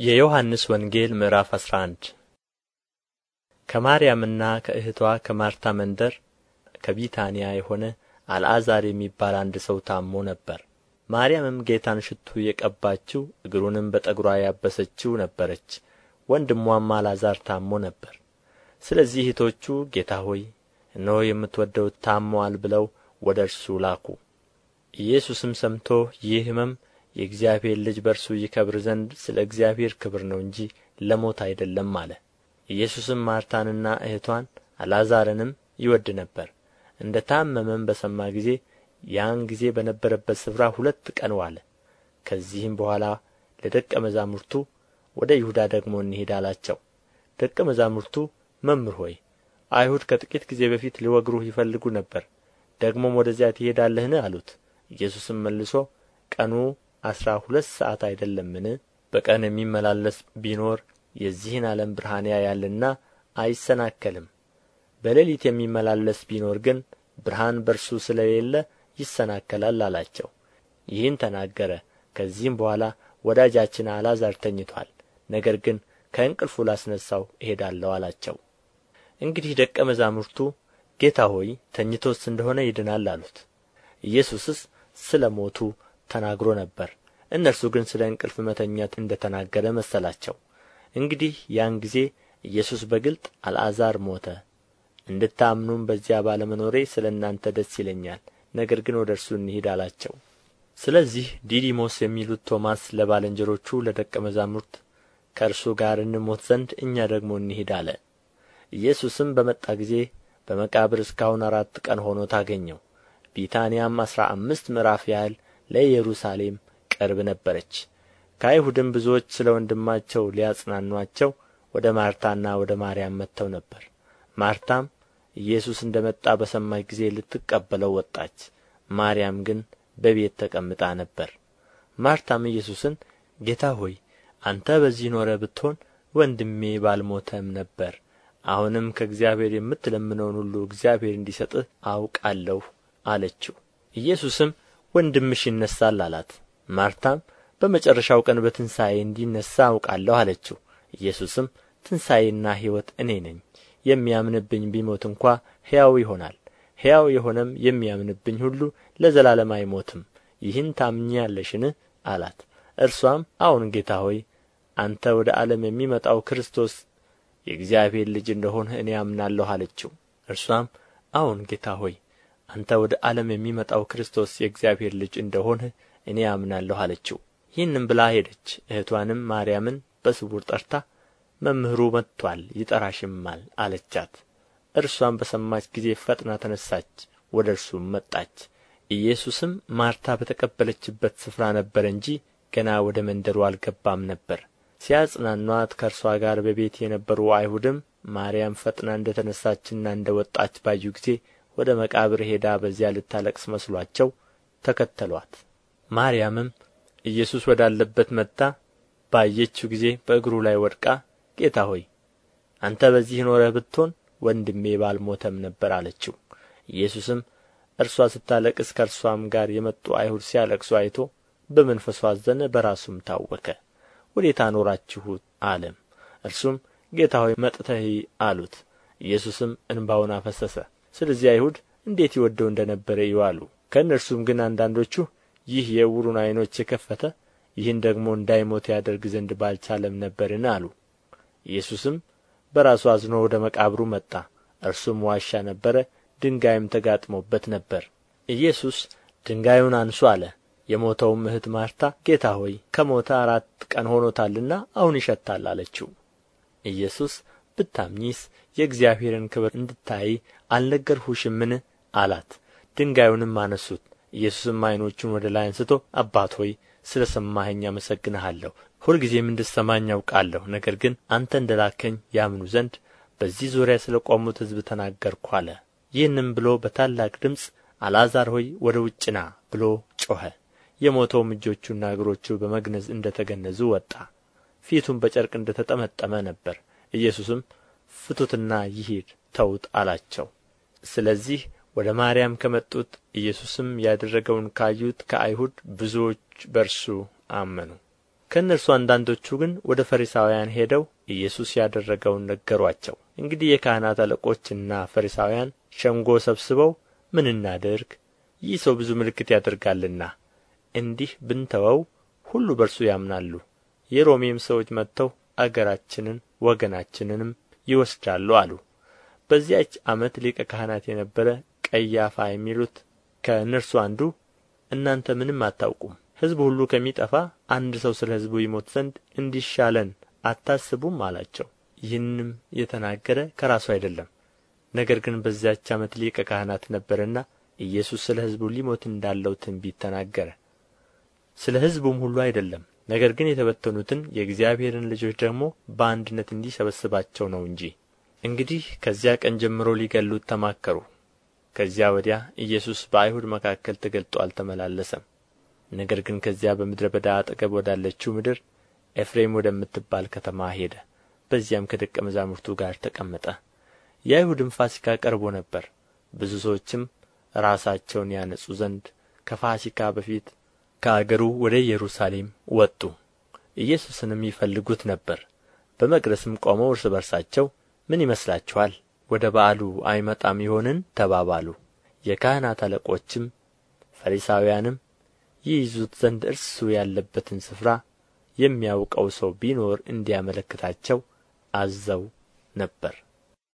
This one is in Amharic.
የዮሐንስ ወንጌል ምዕራፍ አስራ አንድ ከማርያምና ከእህቷ ከማርታ መንደር ከቢታንያ የሆነ አልዓዛር የሚባል አንድ ሰው ታሞ ነበር። ማርያምም ጌታን ሽቱ የቀባችው እግሩንም በጠጕሯ ያበሰችው ነበረች። ወንድሟም አልዓዛር ታሞ ነበር። ስለዚህ እህቶቹ ጌታ ሆይ እነሆ የምትወደው ታሞአል ብለው ወደ እርሱ ላኩ። ኢየሱስም ሰምቶ ይህ ሕመም የእግዚአብሔር ልጅ በእርሱ ይከብር ዘንድ ስለ እግዚአብሔር ክብር ነው እንጂ ለሞት አይደለም አለ። ኢየሱስም ማርታንና እህቷን አልዓዛርንም ይወድ ነበር። እንደ ታመመም በሰማ ጊዜ ያን ጊዜ በነበረበት ስፍራ ሁለት ቀን ዋለ። ከዚህም በኋላ ለደቀ መዛሙርቱ ወደ ይሁዳ ደግሞ እንሂድ አላቸው። ደቀ መዛሙርቱ መምህር ሆይ አይሁድ ከጥቂት ጊዜ በፊት ሊወግሩህ ይፈልጉ ነበር፣ ደግሞም ወደዚያ ትሄዳለህን? አሉት። ኢየሱስም መልሶ ቀኑ አሥራ ሁለት ሰዓት አይደለምን? በቀን የሚመላለስ ቢኖር የዚህን ዓለም ብርሃን ያያልና አይሰናከልም። በሌሊት የሚመላለስ ቢኖር ግን ብርሃን በእርሱ ስለሌለ ይሰናከላል አላቸው። ይህን ተናገረ። ከዚህም በኋላ ወዳጃችን አልዓዛር ተኝቶአል፣ ነገር ግን ከእንቅልፉ ላስነሣው እሄዳለሁ አላቸው። እንግዲህ ደቀ መዛሙርቱ ጌታ ሆይ ተኝቶስ እንደሆነ ይድናል አሉት። ኢየሱስስ ስለ ሞቱ ተናግሮ ነበር። እነርሱ ግን ስለ እንቅልፍ መተኛት እንደ ተናገረ መሰላቸው። እንግዲህ ያን ጊዜ ኢየሱስ በግልጥ አልዓዛር ሞተ፣ እንድታምኑም በዚያ ባለመኖሬ ስለ እናንተ ደስ ይለኛል፣ ነገር ግን ወደ እርሱ እንሂድ አላቸው። ስለዚህ ዲዲሞስ የሚሉት ቶማስ ለባልንጀሮቹ ለደቀ መዛሙርት ከእርሱ ጋር እንሞት ዘንድ እኛ ደግሞ እንሂድ አለ። ኢየሱስም በመጣ ጊዜ በመቃብር እስካሁን አራት ቀን ሆኖት አገኘው። ቢታንያም አሥራ አምስት ምዕራፍ ያህል ለኢየሩሳሌም ቅርብ ነበረች። ከአይሁድም ብዙዎች ስለ ወንድማቸው ሊያጽናኑአቸው ወደ ማርታና ወደ ማርያም መጥተው ነበር። ማርታም ኢየሱስ እንደ መጣ በሰማች ጊዜ ልትቀበለው ወጣች። ማርያም ግን በቤት ተቀምጣ ነበር። ማርታም ኢየሱስን ጌታ ሆይ አንተ በዚህ ኖረ ብትሆን ወንድሜ ባልሞተም ነበር። አሁንም ከእግዚአብሔር የምትለምነውን ሁሉ እግዚአብሔር እንዲሰጥህ አውቃለሁ አለችው። ኢየሱስም ወንድምሽ ይነሣል አላት። ማርታም በመጨረሻው ቀን በትንሣኤ እንዲነሣ አውቃለሁ አለችው። ኢየሱስም ትንሣኤና ሕይወት እኔ ነኝ፣ የሚያምንብኝ ቢሞት እንኳ ሕያው ይሆናል፣ ሕያው የሆነም የሚያምንብኝ ሁሉ ለዘላለም አይሞትም። ይህን ታምኚያለሽን? አላት። እርሷም አዎን ጌታ ሆይ አንተ ወደ ዓለም የሚመጣው ክርስቶስ የእግዚአብሔር ልጅ እንደሆንህ እኔ አምናለሁ አለችው። እርሷም አዎን ጌታ ሆይ አንተ ወደ ዓለም የሚመጣው ክርስቶስ የእግዚአብሔር ልጅ እንደሆንህ እኔ አምናለሁ አለችው። ይህንም ብላ ሄደች። እህቷንም ማርያምን በስውር ጠርታ መምህሩ መጥቶአል ይጠራሽማል አለቻት። እርሷም በሰማች ጊዜ ፈጥና ተነሳች፣ ወደ እርሱም መጣች። ኢየሱስም ማርታ በተቀበለችበት ስፍራ ነበረ እንጂ ገና ወደ መንደሩ አልገባም ነበር። ሲያጽናኗት ከእርሷ ጋር በቤት የነበሩ አይሁድም ማርያም ፈጥና እንደ ተነሳችና እንደ ወጣች ባዩ ጊዜ ወደ መቃብር ሄዳ በዚያ ልታለቅስ መስሏቸው ተከተሏት። ማርያምም ኢየሱስ ወዳለበት መጥታ ባየችው ጊዜ በእግሩ ላይ ወድቃ ጌታ ሆይ አንተ በዚህ ኖረህ ብትሆን ወንድሜ ባልሞተም ነበር አለችው። ኢየሱስም እርሷ ስታለቅስ ከእርሷም ጋር የመጡ አይሁድ ሲያለቅሱ አይቶ በመንፈሱ አዘነ፣ በራሱም ታወከ። ወዴት አኖራችሁት አለም። እርሱም ጌታ ሆይ መጥተህ አሉት። ኢየሱስም እንባውን አፈሰሰ። ስለዚህ አይሁድ እንዴት ይወደው እንደ ነበረ እዩ አሉ። ከእነርሱም ግን አንዳንዶቹ ይህ የዕውሩን ዓይኖች የከፈተ ይህን ደግሞ እንዳይሞት ያደርግ ዘንድ ባልቻለም ነበርን አሉ። ኢየሱስም በራሱ አዝኖ ወደ መቃብሩ መጣ። እርሱም ዋሻ ነበረ፣ ድንጋይም ተጋጥሞበት ነበር። ኢየሱስ ድንጋዩን አንሱ አለ። የሞተውም እህት ማርታ ጌታ ሆይ ከሞተ አራት ቀን ሆኖታልና አሁን ይሸታል አለችው። ኢየሱስ ብታምኚስ የእግዚአብሔርን ክብር እንድታይ አልነገርሁሽምን አላት። ድንጋዩንም አነሱት። ኢየሱስም ዓይኖቹን ወደ ላይ አንስቶ አባት ሆይ ስለ ሰማኸኝ አመሰግንሃለሁ፣ ሁልጊዜም እንድትሰማኝ አውቃለሁ። ነገር ግን አንተ እንደ ላከኝ ያምኑ ዘንድ በዚህ ዙሪያ ስለ ቆሙት ሕዝብ ተናገርሁ አለ። ይህንም ብሎ በታላቅ ድምፅ አልዓዛር ሆይ ወደ ውጭ ና ብሎ ጮኸ። የሞተውም እጆቹና እግሮቹ በመግነዝ እንደ ተገነዙ ወጣ፣ ፊቱም በጨርቅ እንደ ተጠመጠመ ነበር። ኢየሱስም ፍቱትና ይሂድ ተዉት አላቸው። ስለዚህ ወደ ማርያም ከመጡት ኢየሱስም ያደረገውን ካዩት ከአይሁድ ብዙዎች በእርሱ አመኑ። ከእነርሱ አንዳንዶቹ ግን ወደ ፈሪሳውያን ሄደው ኢየሱስ ያደረገውን ነገሩአቸው እንግዲህ የካህናት አለቆችና ፈሪሳውያን ሸንጎ ሰብስበው ምን እናድርግ? ይህ ሰው ብዙ ምልክት ያደርጋልና እንዲህ ብንተወው ሁሉ በእርሱ ያምናሉ። የሮሜም ሰዎች መጥተው አገራችንን ወገናችንንም ይወስዳሉ አሉ። በዚያች ዓመት ሊቀ ካህናት የነበረ ቀያፋ የሚሉት ከእነርሱ አንዱ እናንተ ምንም አታውቁም ሕዝብ ሁሉ ከሚጠፋ አንድ ሰው ስለ ሕዝቡ ይሞት ዘንድ እንዲሻለን አታስቡም አላቸው። ይህንም የተናገረ ከራሱ አይደለም። ነገር ግን በዚያች ዓመት ሊቀ ካህናት ነበረና ኢየሱስ ስለ ሕዝቡ ሊሞት እንዳለው ትንቢት ተናገረ። ስለ ሕዝቡም ሁሉ አይደለም ነገር ግን የተበተኑትን የእግዚአብሔርን ልጆች ደግሞ በአንድነት እንዲሰበስባቸው ነው እንጂ። እንግዲህ ከዚያ ቀን ጀምሮ ሊገሉት ተማከሩ። ከዚያ ወዲያ ኢየሱስ በአይሁድ መካከል ተገልጦ አልተመላለሰም። ነገር ግን ከዚያ በምድረ በዳ አጠገብ ወዳለችው ምድር ኤፍሬም ወደምትባል ከተማ ሄደ። በዚያም ከደቀ መዛሙርቱ ጋር ተቀመጠ። የአይሁድም ፋሲካ ቀርቦ ነበር። ብዙ ሰዎችም ራሳቸውን ያነጹ ዘንድ ከፋሲካ በፊት ከአገሩ ወደ ኢየሩሳሌም ወጡ። ኢየሱስንም ይፈልጉት ነበር። በመቅደስም ቆመው እርስ በርሳቸው ምን ይመስላችኋል? ወደ በዓሉ አይመጣም ይሆንን? ተባባሉ። የካህናት አለቆችም ፈሪሳውያንም ይይዙት ዘንድ እርሱ ያለበትን ስፍራ የሚያውቀው ሰው ቢኖር እንዲያመለክታቸው አዘው ነበር